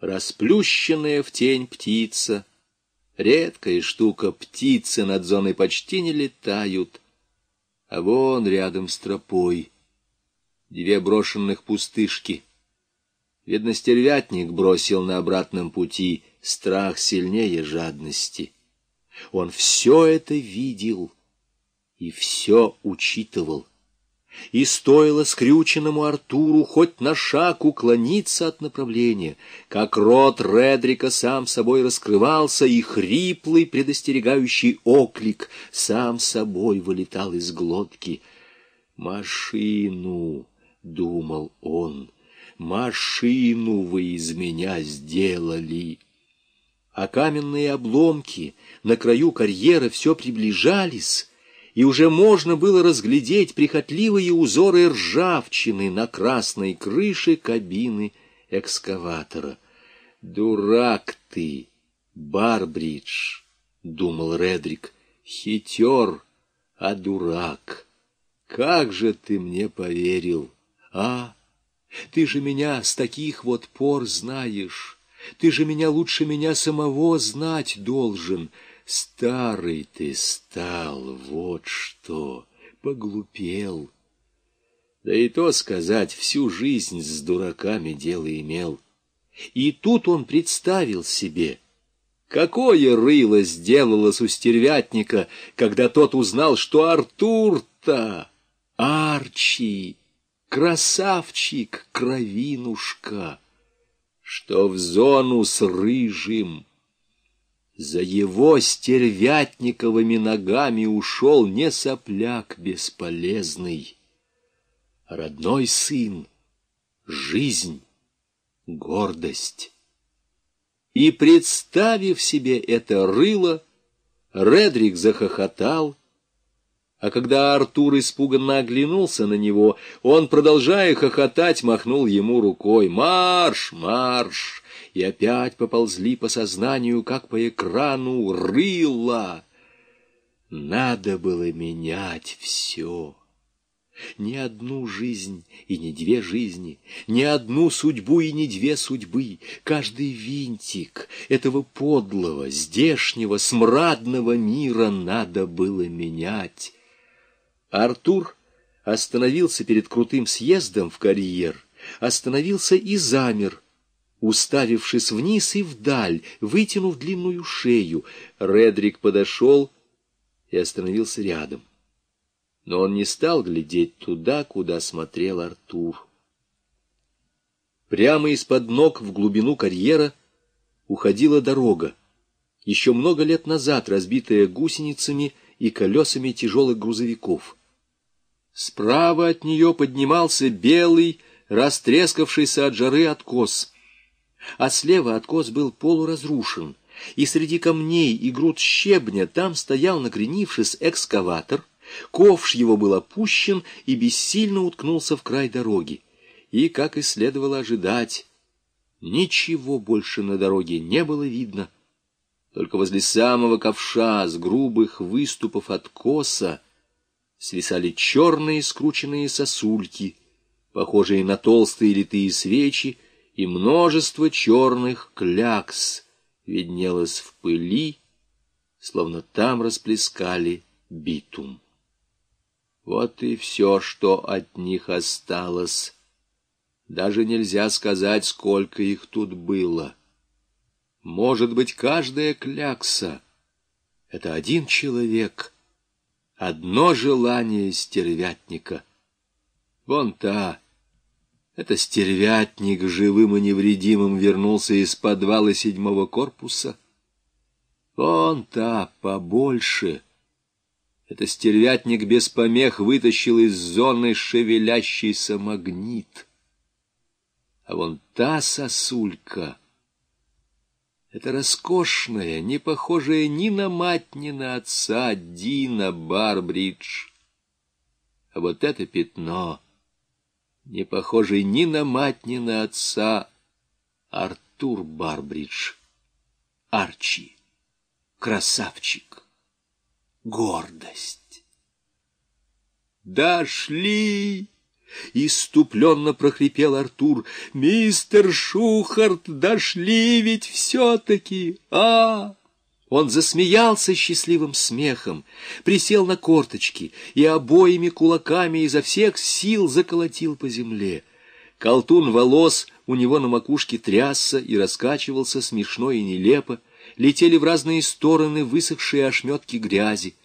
Расплющенная в тень птица, редкая штука, птицы над зоной почти не летают, а вон рядом с тропой две брошенных пустышки. Видно, стервятник бросил на обратном пути страх сильнее жадности. Он все это видел и все учитывал. И стоило скрюченному Артуру хоть на шаг уклониться от направления, как рот Редрика сам собой раскрывался, и хриплый предостерегающий оклик сам собой вылетал из глотки. «Машину!» — думал он. «Машину вы из меня сделали!» А каменные обломки на краю карьера все приближались, и уже можно было разглядеть прихотливые узоры ржавчины на красной крыше кабины экскаватора. «Дурак ты, Барбридж!» — думал Редрик. «Хитер, а дурак! Как же ты мне поверил, а? Ты же меня с таких вот пор знаешь!» Ты же меня лучше меня самого знать должен. Старый ты стал, вот что, поглупел. Да и то сказать, всю жизнь с дураками дело имел. И тут он представил себе, какое рыло сделалось у стервятника, когда тот узнал, что Артур-то, Арчи, красавчик, кровинушка, что в зону с рыжим за его стервятниковыми ногами ушел не сопляк бесполезный, а родной сын, жизнь, гордость. И, представив себе это рыло, Редрик захохотал, а когда Артур испуганно оглянулся на него, он, продолжая хохотать, махнул ему рукой «Марш! Марш!» И опять поползли по сознанию, как по экрану, рыла. Надо было менять все. Ни одну жизнь и не две жизни, ни одну судьбу и не две судьбы. Каждый винтик этого подлого, здешнего, смрадного мира надо было менять. Артур остановился перед крутым съездом в карьер, остановился и замер, уставившись вниз и вдаль, вытянув длинную шею. Редрик подошел и остановился рядом. Но он не стал глядеть туда, куда смотрел Артур. Прямо из-под ног в глубину карьера уходила дорога, еще много лет назад разбитая гусеницами и колесами тяжелых грузовиков. Справа от нее поднимался белый, растрескавшийся от жары откос — а слева откос был полуразрушен, и среди камней и груд щебня там стоял, накренившись, экскаватор, ковш его был опущен и бессильно уткнулся в край дороги. И, как и следовало ожидать, ничего больше на дороге не было видно. Только возле самого ковша с грубых выступов откоса свисали черные скрученные сосульки, похожие на толстые литые свечи, и множество черных клякс виднелось в пыли, словно там расплескали битум. Вот и все, что от них осталось. Даже нельзя сказать, сколько их тут было. Может быть, каждая клякса — это один человек, одно желание стервятника. Вон та это стервятник живым и невредимым вернулся из подвала седьмого корпуса. Он та побольше. Это стервятник без помех вытащил из зоны шевелящийся магнит. А вон та сосулька — это роскошная, не похожая ни на мать, ни на отца Дина Барбридж. А вот это пятно — не похожий ни на мать, ни на отца, Артур Барбридж, Арчи, красавчик, гордость. «Дошли!» Иступленно прохрипел Артур. «Мистер Шухарт, дошли ведь все-таки, а!» Он засмеялся счастливым смехом, присел на корточки и обоими кулаками изо всех сил заколотил по земле. Колтун волос у него на макушке трясся и раскачивался смешно и нелепо, летели в разные стороны высохшие ошметки грязи.